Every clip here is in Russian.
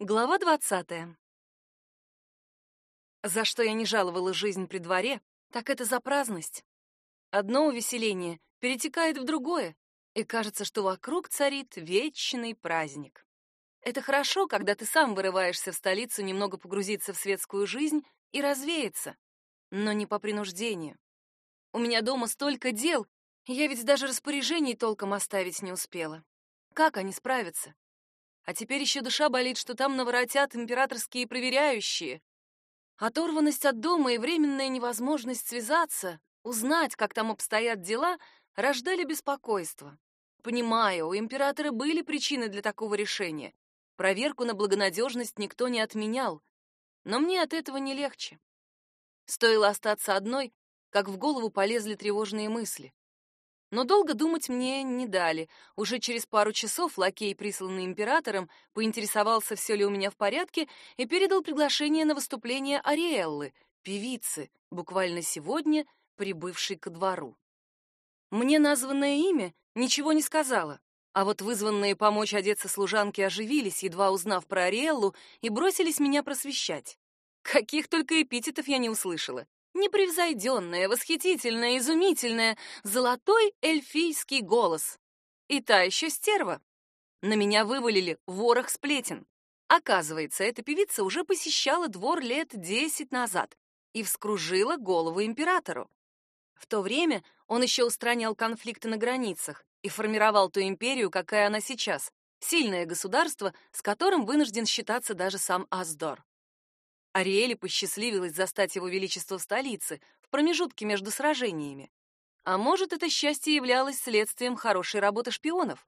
Глава двадцатая. За что я не жаловала жизнь при дворе, так это за праздность. Одно увеселение перетекает в другое, и кажется, что вокруг царит вечный праздник. Это хорошо, когда ты сам вырываешься в столицу немного погрузиться в светскую жизнь и развеяться, но не по принуждению. У меня дома столько дел, я ведь даже распоряжений толком оставить не успела. Как они справятся? А теперь еще душа болит, что там наворотят императорские проверяющие. Оторванность от дома и временная невозможность связаться, узнать, как там обстоят дела, рождали беспокойство. Понимаю, у императора были причины для такого решения. Проверку на благонадежность никто не отменял. Но мне от этого не легче. Стоило остаться одной, как в голову полезли тревожные мысли. Но долго думать мне не дали. Уже через пару часов лакей, присланный императором, поинтересовался, все ли у меня в порядке, и передал приглашение на выступление Ариэллы, певицы, буквально сегодня прибывшей ко двору. Мне названное имя ничего не сказала, а вот вызванные помочь одеться служанки оживились, едва узнав про Ариэллу, и бросились меня просвещать. Каких только эпитетов я не услышала непревзойденная, восхитительная, изумительная, золотой эльфийский голос. И та еще стерва. На меня вывалили ворох сплетен. Оказывается, эта певица уже посещала двор лет десять назад и вскружила голову императору. В то время он еще устранял конфликты на границах и формировал ту империю, какая она сейчас, сильное государство, с которым вынужден считаться даже сам Аздор. Ариэле посчастливилось застать его величество в столице, в промежутке между сражениями. А может, это счастье являлось следствием хорошей работы шпионов?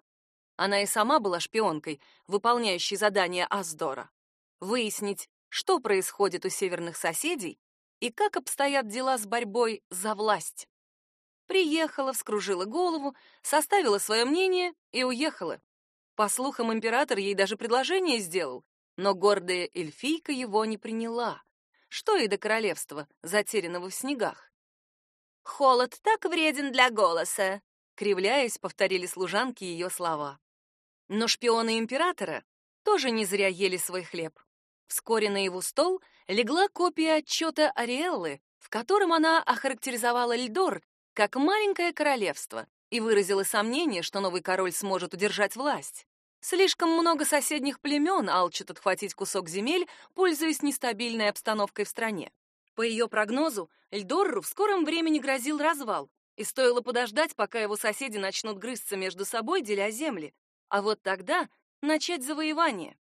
Она и сама была шпионкой, выполняющей задания Аздора. Выяснить, что происходит у северных соседей и как обстоят дела с борьбой за власть. Приехала, вскружила голову, составила свое мнение и уехала. По слухам, император ей даже предложение сделал но гордая эльфийка его не приняла. Что и до королевства, затерянного в снегах. «Холод так вреден для голоса», — кривляясь, повторили служанки ее слова. Но шпионы императора тоже не зря ели свой хлеб. Вскоре на его стол легла копия отчета Ариэллы, в котором она охарактеризовала Льдор как маленькое королевство и выразила сомнение, что новый король сможет удержать власть. Слишком много соседних племен алчат отхватить кусок земель, пользуясь нестабильной обстановкой в стране. По ее прогнозу, Эльдорру в скором времени грозил развал, и стоило подождать, пока его соседи начнут грызться между собой, деля земли. А вот тогда начать завоевание.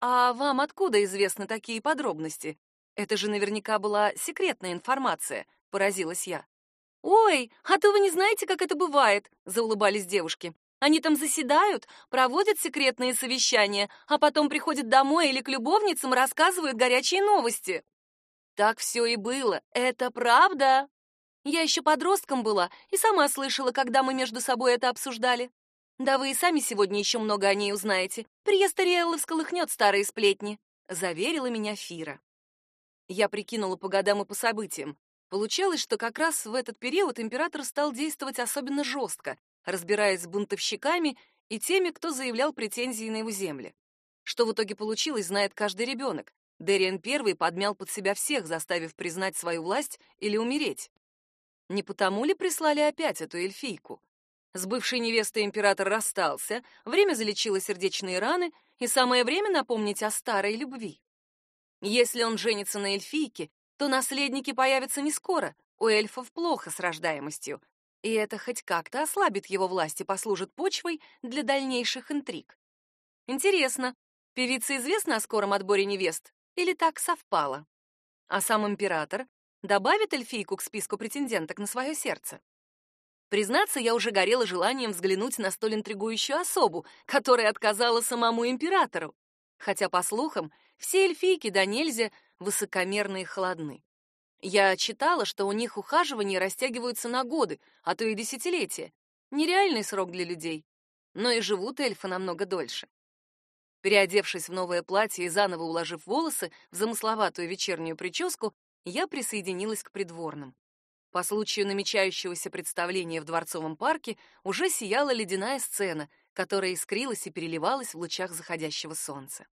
А вам откуда известны такие подробности? Это же наверняка была секретная информация, поразилась я. Ой, а то вы не знаете, как это бывает, заулыбались девушки. Они там заседают, проводят секретные совещания, а потом приходят домой или к любовницам рассказывают горячие новости. Так все и было. Это правда. Я еще подростком была и сама слышала, когда мы между собой это обсуждали. Да вы и сами сегодня еще много о ней узнаете. Приезд Ариэллы всколыхнет старые сплетни, заверила меня Фира. Я прикинула по годам и по событиям. Получалось, что как раз в этот период император стал действовать особенно жестко, разбираясь с бунтовщиками и теми, кто заявлял претензии на его земли. Что в итоге получилось, знает каждый ребенок. Дериан I подмял под себя всех, заставив признать свою власть или умереть. Не потому ли прислали опять эту эльфийку? С бывшей невестой император расстался, время залечило сердечные раны, и самое время напомнить о старой любви. Если он женится на эльфийке, то наследники появятся не скоро. У эльфов плохо с рождаемостью, и это хоть как-то ослабит его власть и послужит почвой для дальнейших интриг. Интересно, певице известно о скором отборе невест или так совпало? А сам император добавит эльфийку к списку претенденток на свое сердце? Признаться, я уже горела желанием взглянуть на столь интригующую особу, которая отказала самому императору. Хотя, по слухам, все эльфийки да нельзя высокомерны и холодны. Я читала, что у них ухаживания растягиваются на годы, а то и десятилетия. Нереальный срок для людей. Но и живут эльфы намного дольше. Переодевшись в новое платье и заново уложив волосы в замысловатую вечернюю прическу, я присоединилась к придворным. По случаю намечающегося представления в дворцовом парке уже сияла ледяная сцена, которая искрилась и переливалась в лучах заходящего солнца.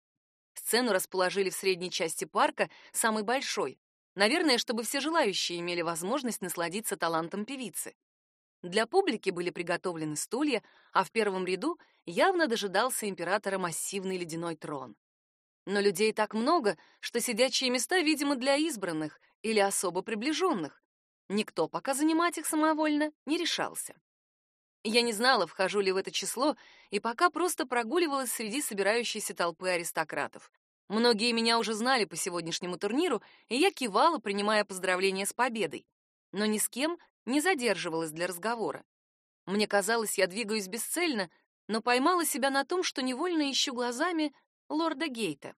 Сцену расположили в средней части парка, самой большой. Наверное, чтобы все желающие имели возможность насладиться талантом певицы. Для публики были приготовлены стулья, а в первом ряду явно дожидался императора массивный ледяной трон. Но людей так много, что сидячие места, видимо, для избранных или особо приближенных. Никто пока занимать их самовольно не решался. Я не знала, вхожу ли в это число, и пока просто прогуливалась среди собирающейся толпы аристократов. Многие меня уже знали по сегодняшнему турниру, и я кивала, принимая поздравления с победой. Но ни с кем не задерживалась для разговора. Мне казалось, я двигаюсь бесцельно, но поймала себя на том, что невольно ищу глазами лорда Гейта.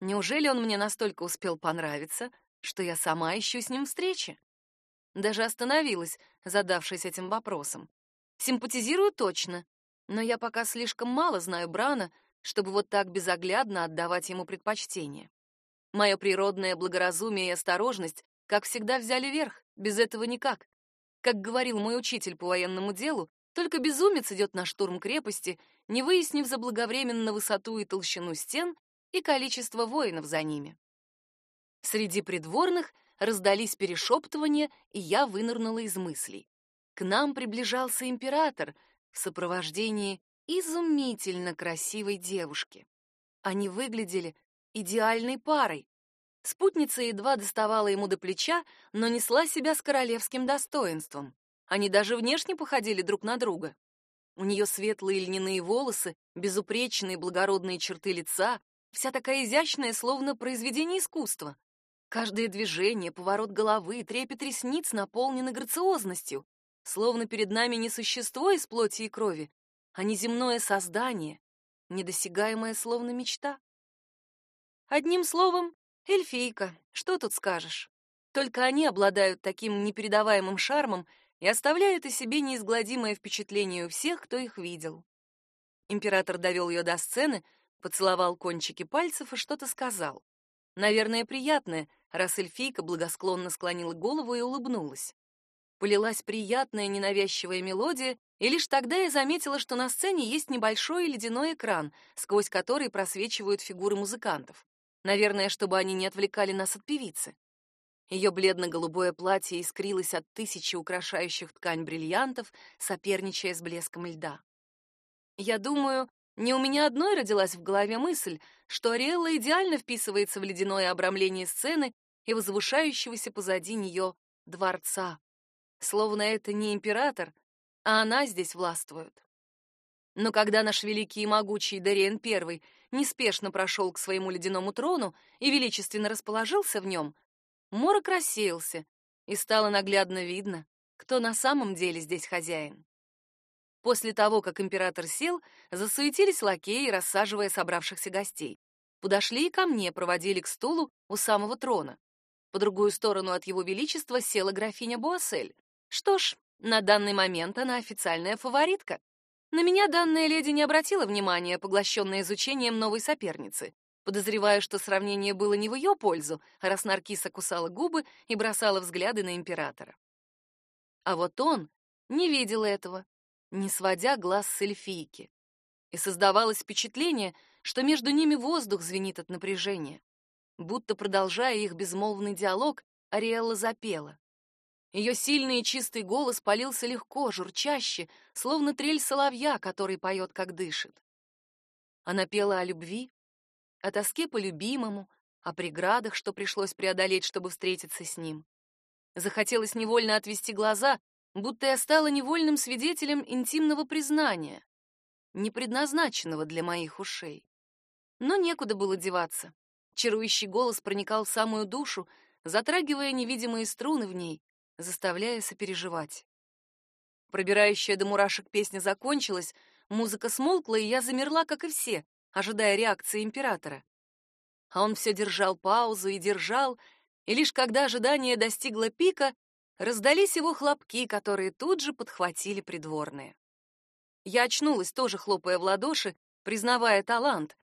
Неужели он мне настолько успел понравиться, что я сама ищу с ним встречи? Даже остановилась, задавшись этим вопросом. Симпатизирую точно, но я пока слишком мало знаю Брана, чтобы вот так безоглядно отдавать ему предпочтение. Мое природное благоразумие и осторожность, как всегда, взяли верх, без этого никак. Как говорил мой учитель по военному делу, только безумец идет на штурм крепости, не выяснив заблаговременно высоту и толщину стен и количество воинов за ними. Среди придворных раздались перешептывания, и я вынырнула из мыслей. К нам приближался император в сопровождении изумительно красивой девушки. Они выглядели идеальной парой. Спутница едва доставала ему до плеча, но несла себя с королевским достоинством. Они даже внешне походили друг на друга. У нее светлые льняные волосы, безупречные благородные черты лица, вся такая изящная, словно произведение искусства. Каждое движение, поворот головы, трепет ресниц наполнены грациозностью, словно перед нами не существо из плоти и крови, а неземное создание, недосягаемое словно мечта. Одним словом, эльфийка, что тут скажешь? Только они обладают таким непередаваемым шармом и оставляют о себе неизгладимое впечатление у всех, кто их видел. Император довел ее до сцены, поцеловал кончики пальцев и что-то сказал. Наверное, приятное, раз эльфийка благосклонно склонила голову и улыбнулась. Полилась приятная ненавязчивая мелодия, и лишь тогда я заметила, что на сцене есть небольшой ледяной экран, сквозь который просвечивают фигуры музыкантов. Наверное, чтобы они не отвлекали нас от певицы. Ее бледно-голубое платье искрилось от тысячи украшающих ткань бриллиантов, соперничая с блеском льда. Я думаю, не у меня одной родилась в голове мысль, что Ариэлла идеально вписывается в ледяное обрамление сцены и возвышающегося позади нее дворца. Словно это не император, а она здесь властвует. Но когда наш великий и могучий Дариен I неспешно прошел к своему ледяному трону и величественно расположился в нем, морок рассеялся, и стало наглядно видно, кто на самом деле здесь хозяин. После того, как император сел, засуетились лакеи, рассаживая собравшихся гостей. Подошли и ко мне, проводили к стулу у самого трона. По другую сторону от его величества села графиня Буассель. Что ж, на данный момент она официальная фаворитка. На меня данная леди не обратила внимания, поглощенная изучением новой соперницы. Подозреваю, что сравнение было не в ее пользу, раз Наркиса кусала губы и бросала взгляды на императора. А вот он не видел этого, не сводя глаз с эльфийки. И создавалось впечатление, что между ними воздух звенит от напряжения. Будто продолжая их безмолвный диалог, Ариэлла запела. Ее сильный и чистый голос полился легко, журчаще, словно трель соловья, который поет, как дышит. Она пела о любви, о тоске по любимому, о преградах, что пришлось преодолеть, чтобы встретиться с ним. Захотелось невольно отвести глаза, будто я стала невольным свидетелем интимного признания, не предназначенного для моих ушей. Но некуда было деваться. Чарующий голос проникал в самую душу, затрагивая невидимые струны в ней, заставляя сопереживать. Пробирающая до мурашек песня закончилась, музыка смолкла, и я замерла, как и все, ожидая реакции императора. А он все держал паузу и держал, и лишь когда ожидание достигло пика, раздались его хлопки, которые тут же подхватили придворные. Я очнулась, тоже хлопая в ладоши, признавая талант,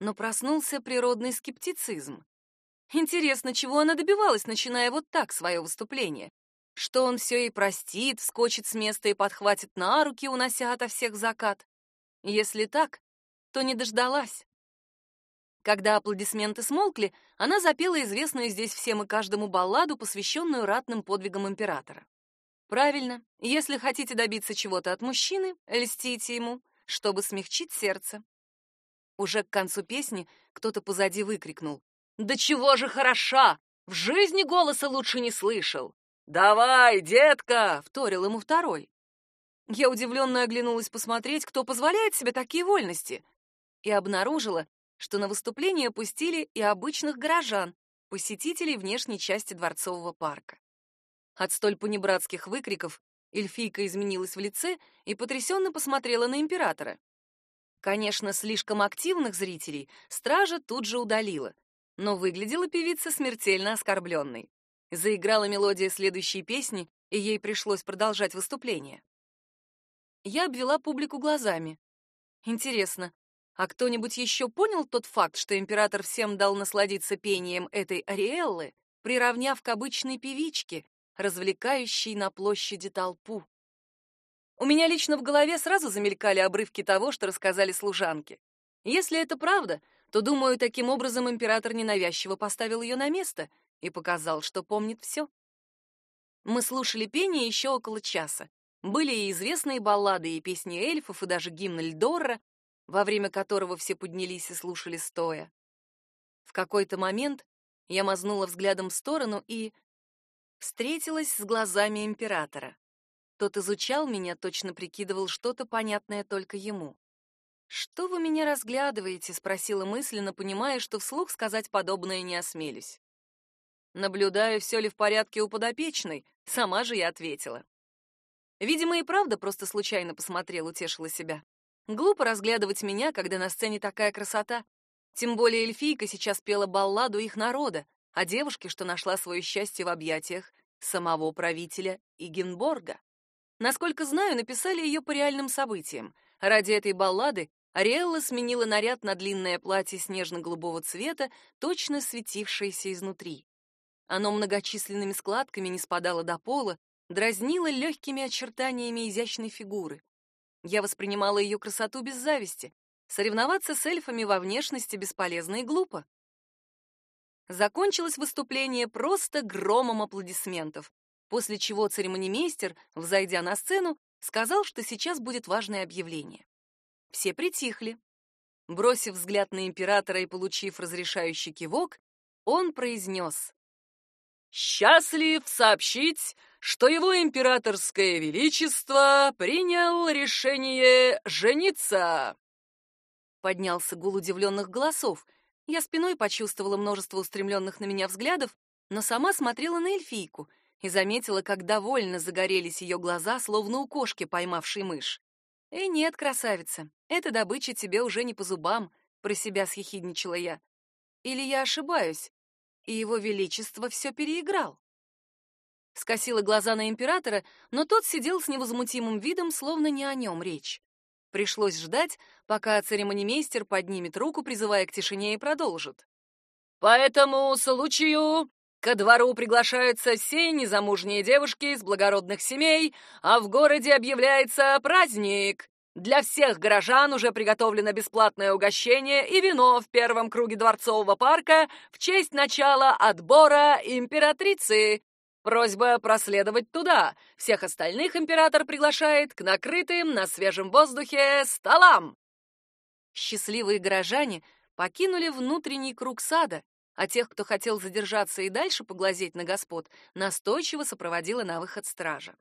но проснулся природный скептицизм. Интересно, чего она добивалась, начиная вот так свое выступление? Что он все и простит, вскочит с места и подхватит на руки, унося ото всех закат. Если так, то не дождалась. Когда аплодисменты смолкли, она запела известную здесь всем и каждому балладу, посвященную ратным подвигам императора. Правильно, если хотите добиться чего-то от мужчины, льстите ему, чтобы смягчить сердце. Уже к концу песни кто-то позади выкрикнул. «Да чего же хороша! В жизни голоса лучше не слышал!» «Давай, детка!» — вторил ему второй. Я удивленно оглянулась посмотреть, кто позволяет себе такие вольности, и обнаружила, что на выступление пустили и обычных горожан, посетителей внешней части Дворцового парка. От столь понебратских выкриков эльфийка изменилась в лице и потрясенно посмотрела на императора. Конечно, слишком активных зрителей стража тут же удалила, но выглядела певица смертельно оскорбленной. Заиграла мелодия следующей песни, и ей пришлось продолжать выступление. Я обвела публику глазами. Интересно, а кто-нибудь еще понял тот факт, что император всем дал насладиться пением этой Ариэллы, приравняв к обычной певичке, развлекающей на площади толпу? У меня лично в голове сразу замелькали обрывки того, что рассказали служанки. Если это правда, то, думаю, таким образом император ненавязчиво поставил ее на место и показал, что помнит все. Мы слушали пение еще около часа. Были и известные баллады, и песни эльфов, и даже гимн Эльдорра, во время которого все поднялись и слушали стоя. В какой-то момент я мазнула взглядом в сторону и встретилась с глазами императора. Тот изучал меня, точно прикидывал что-то понятное только ему. «Что вы меня разглядываете?» — спросила мысленно, понимая, что вслух сказать подобное не осмелюсь. «Наблюдаю, все ли в порядке у подопечной», — сама же я ответила. Видимо, и правда просто случайно посмотрел, утешила себя. Глупо разглядывать меня, когда на сцене такая красота. Тем более эльфийка сейчас пела балладу их народа, о девушке, что нашла свое счастье в объятиях самого правителя Игенборга. Насколько знаю, написали ее по реальным событиям. Ради этой баллады Ариэлла сменила наряд на длинное платье снежно-голубого цвета, точно светившееся изнутри. Оно многочисленными складками не спадало до пола, дразнило легкими очертаниями изящной фигуры. Я воспринимала ее красоту без зависти. Соревноваться с эльфами во внешности бесполезно и глупо. Закончилось выступление просто громом аплодисментов, после чего церемонимейстер, взойдя на сцену, сказал, что сейчас будет важное объявление. Все притихли. Бросив взгляд на императора и получив разрешающий кивок, он произнес «Счастлив сообщить, что его императорское величество принял решение жениться. Поднялся гул удивленных голосов. Я спиной почувствовала множество устремленных на меня взглядов, но сама смотрела на эльфийку и заметила, как довольно загорелись ее глаза, словно у кошки, поймавшей мышь. «Э, нет, красавица, эта добыча тебе уже не по зубам», — про себя съехидничала я. «Или я ошибаюсь, и его величество все переиграл?» Скосила глаза на императора, но тот сидел с невозмутимым видом, словно не о нем речь. Пришлось ждать, пока церемонимейстер поднимет руку, призывая к тишине, и продолжит. «По этому случаю ко двору приглашаются все незамужние девушки из благородных семей, а в городе объявляется праздник. Для всех горожан уже приготовлено бесплатное угощение и вино в первом круге дворцового парка в честь начала отбора императрицы. Просьба проследовать туда. Всех остальных император приглашает к накрытым на свежем воздухе столам. Счастливые горожане покинули внутренний круг сада, а тех, кто хотел задержаться и дальше поглазеть на господ, настойчиво сопроводила на выход стража.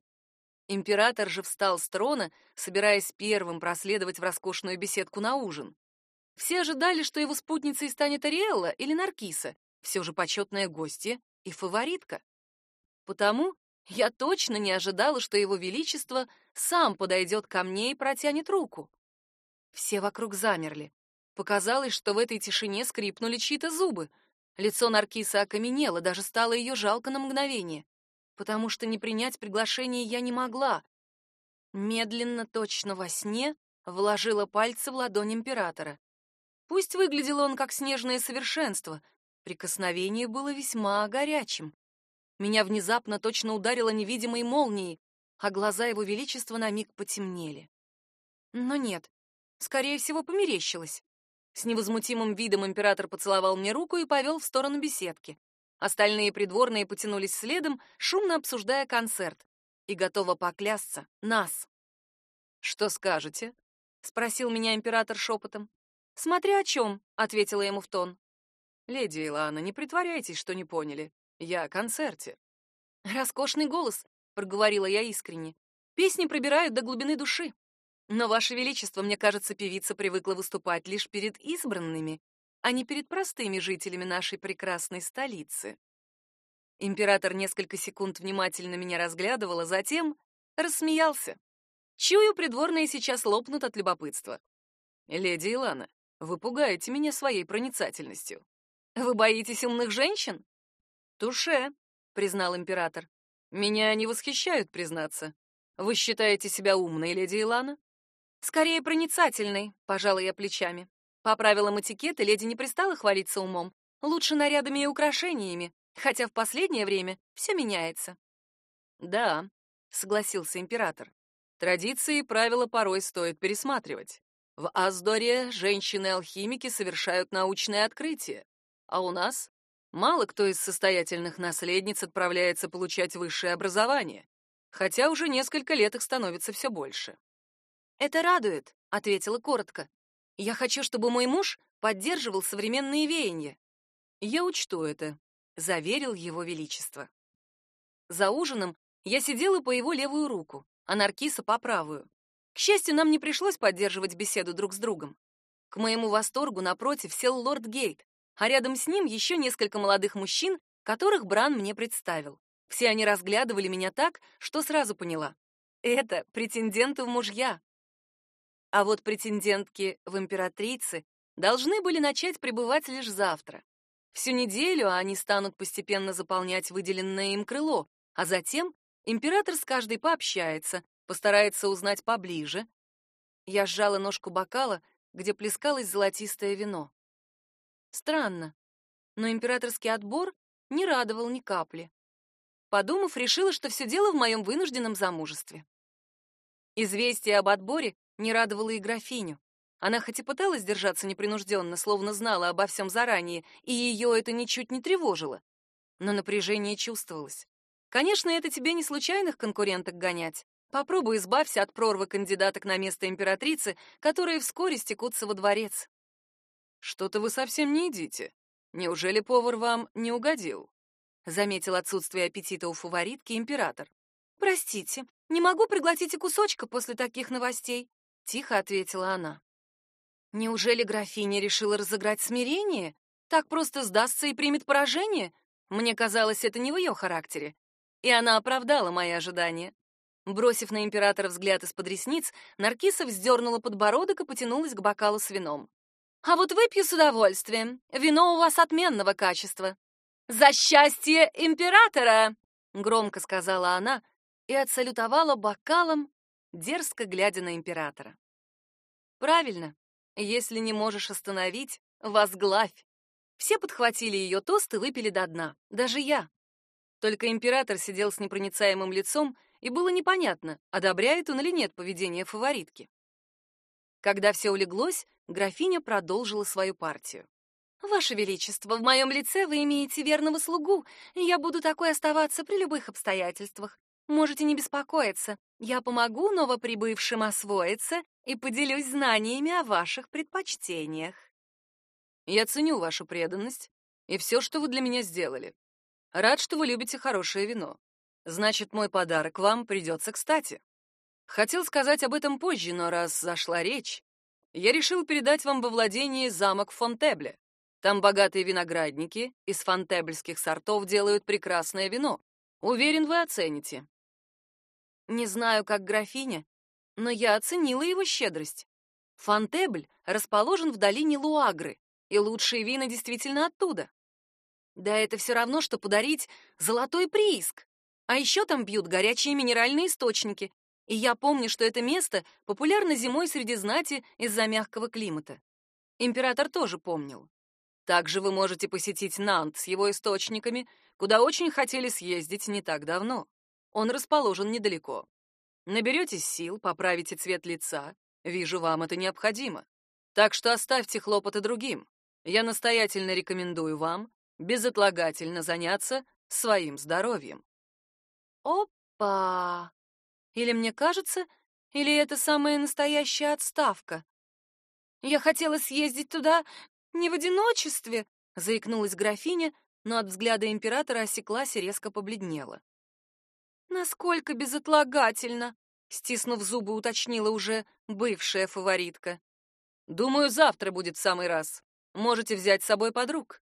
Император же встал с трона, собираясь первым проследовать в роскошную беседку на ужин. Все ожидали, что его спутницей станет Ариэлла или Наркиса, все же почетная гостья и фаворитка. Потому я точно не ожидала, что его величество сам подойдет ко мне и протянет руку. Все вокруг замерли. Показалось, что в этой тишине скрипнули чьи-то зубы. Лицо Наркиса окаменело, даже стало ее жалко на мгновение, потому что не принять приглашение я не могла. Медленно, точно во сне, вложила пальцы в ладонь императора. Пусть выглядел он как снежное совершенство, прикосновение было весьма горячим. Меня внезапно точно ударило невидимой молнией, а глаза его величества на миг потемнели. Но нет, скорее всего, померещилось. С невозмутимым видом император поцеловал мне руку и повел в сторону беседки. Остальные придворные потянулись следом, шумно обсуждая концерт. И готова поклясться нас. «Что скажете?» — спросил меня император шепотом. «Смотря о чем», — ответила ему в тон. «Леди Илана, не притворяйтесь, что не поняли. Я о концерте». «Роскошный голос», — проговорила я искренне. «Песни пробирают до глубины души. Но, Ваше Величество, мне кажется, певица привыкла выступать лишь перед избранными, а не перед простыми жителями нашей прекрасной столицы». Император несколько секунд внимательно меня разглядывал, а затем рассмеялся. Чую, придворные сейчас лопнут от любопытства. Леди Илана, вы пугаете меня своей проницательностью. Вы боитесь умных женщин? Туше, признал император. Меня не восхищают, признаться. Вы считаете себя умной, леди Илана? Скорее проницательной, пожала я плечами. По правилам этикета леди не пристала хвалиться умом, лучше нарядами и украшениями, хотя в последнее время все меняется. Да, согласился император. Традиции и правила порой стоит пересматривать. В Аздоре женщины-алхимики совершают научные открытия, а у нас мало кто из состоятельных наследниц отправляется получать высшее образование, хотя уже несколько лет их становится все больше. «Это радует», — ответила коротко. «Я хочу, чтобы мой муж поддерживал современные веяния». «Я учту это», — заверил его величество. За ужином я сидела по его левую руку а Наркиса по правую. К счастью, нам не пришлось поддерживать беседу друг с другом. К моему восторгу напротив сел лорд Гейт, а рядом с ним еще несколько молодых мужчин, которых Бран мне представил. Все они разглядывали меня так, что сразу поняла. Это претенденты в мужья. А вот претендентки в императрицы должны были начать пребывать лишь завтра. Всю неделю они станут постепенно заполнять выделенное им крыло, а затем Император с каждой пообщается, постарается узнать поближе. Я сжала ножку бокала, где плескалось золотистое вино. Странно, но императорский отбор не радовал ни капли. Подумав, решила, что все дело в моем вынужденном замужестве. Известие об отборе не радовало и графиню. Она хоть и пыталась держаться непринужденно, словно знала обо всем заранее, и ее это ничуть не тревожило, но напряжение чувствовалось. Конечно, это тебе не случайных конкуренток гонять. Попробуй избавься от прорвы кандидаток на место императрицы, которые вскоре стекутся во дворец. Что-то вы совсем не едите. Неужели повар вам не угодил? Заметил отсутствие аппетита у фаворитки император. Простите, не могу приглотить и кусочка после таких новостей, тихо ответила она. Неужели графиня решила разыграть смирение? Так просто сдастся и примет поражение? Мне казалось, это не в ее характере и она оправдала мои ожидания. Бросив на императора взгляд из-под ресниц, Наркиса вздернула подбородок и потянулась к бокалу с вином. «А вот выпью с удовольствием. Вино у вас отменного качества». «За счастье императора!» — громко сказала она и отсалютовала бокалом, дерзко глядя на императора. «Правильно. Если не можешь остановить, возглавь». Все подхватили ее тост и выпили до дна, даже я. Только император сидел с непроницаемым лицом, и было непонятно, одобряет он или нет поведение фаворитки. Когда все улеглось, графиня продолжила свою партию. «Ваше Величество, в моем лице вы имеете верного слугу, и я буду такой оставаться при любых обстоятельствах. Можете не беспокоиться, я помогу новоприбывшим освоиться и поделюсь знаниями о ваших предпочтениях». «Я ценю вашу преданность и все, что вы для меня сделали. Рад, что вы любите хорошее вино. Значит, мой подарок вам придется кстати. Хотел сказать об этом позже, но раз зашла речь, я решил передать вам во владение замок Фонтебле. Там богатые виноградники из фонтебльских сортов делают прекрасное вино. Уверен, вы оцените. Не знаю, как графиня, но я оценила его щедрость. Фонтебль расположен в долине Луагры, и лучшие вина действительно оттуда. Да это все равно, что подарить золотой прииск. А еще там бьют горячие минеральные источники. И я помню, что это место популярно зимой среди знати из-за мягкого климата. Император тоже помнил. Также вы можете посетить Нант с его источниками, куда очень хотели съездить не так давно. Он расположен недалеко. Наберетесь сил, поправите цвет лица. Вижу, вам это необходимо. Так что оставьте хлопоты другим. Я настоятельно рекомендую вам безотлагательно заняться своим здоровьем. Опа! Или мне кажется, или это самая настоящая отставка? Я хотела съездить туда не в одиночестве, заикнулась графиня, но от взгляда императора осеклась и резко побледнела. Насколько безотлагательно, стиснув зубы, уточнила уже бывшая фаворитка. Думаю, завтра будет самый раз. Можете взять с собой подруг.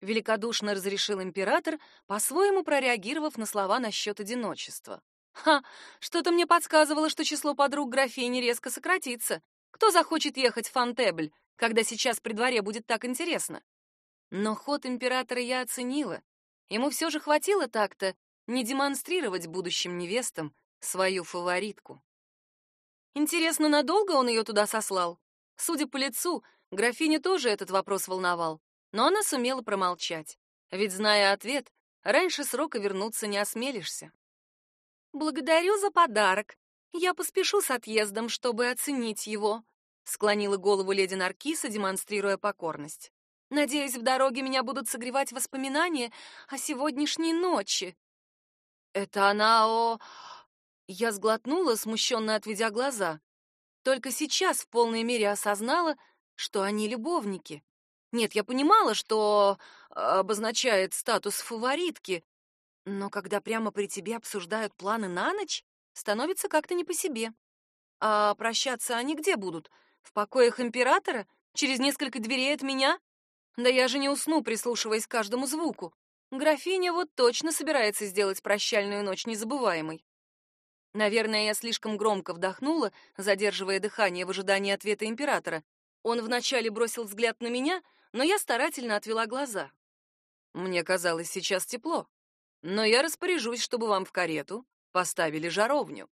Великодушно разрешил император, по-своему прореагировав на слова насчет одиночества. Ха, что-то мне подсказывало, что число подруг графини резко сократится. Кто захочет ехать в Фонтебль, когда сейчас при дворе будет так интересно? Но ход императора я оценила. Ему все же хватило так-то не демонстрировать будущим невестам свою фаворитку. Интересно, надолго он ее туда сослал? Судя по лицу, графиня тоже этот вопрос волновал, но она сумела промолчать. Ведь, зная ответ, раньше срока вернуться не осмелишься. «Благодарю за подарок. Я поспешу с отъездом, чтобы оценить его», — склонила голову леди Наркиса, демонстрируя покорность. «Надеюсь, в дороге меня будут согревать воспоминания о сегодняшней ночи». «Это она о...» Я сглотнула, смущенно отведя глаза. Только сейчас в полной мере осознала, что они любовники. Нет, я понимала, что обозначает статус фаворитки, но когда прямо при тебе обсуждают планы на ночь, становится как-то не по себе. А прощаться они где будут? В покоях императора? Через несколько дверей от меня? Да я же не усну, прислушиваясь к каждому звуку. Графиня вот точно собирается сделать прощальную ночь незабываемой. Наверное, я слишком громко вдохнула, задерживая дыхание в ожидании ответа императора. Он вначале бросил взгляд на меня, но я старательно отвела глаза. Мне казалось, сейчас тепло но я распоряжусь, чтобы вам в карету поставили жаровню.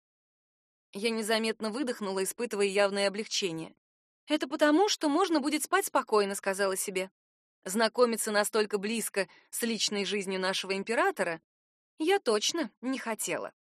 Я незаметно выдохнула, испытывая явное облегчение. Это потому, что можно будет спать спокойно, сказала себе. Знакомиться настолько близко с личной жизнью нашего императора я точно не хотела.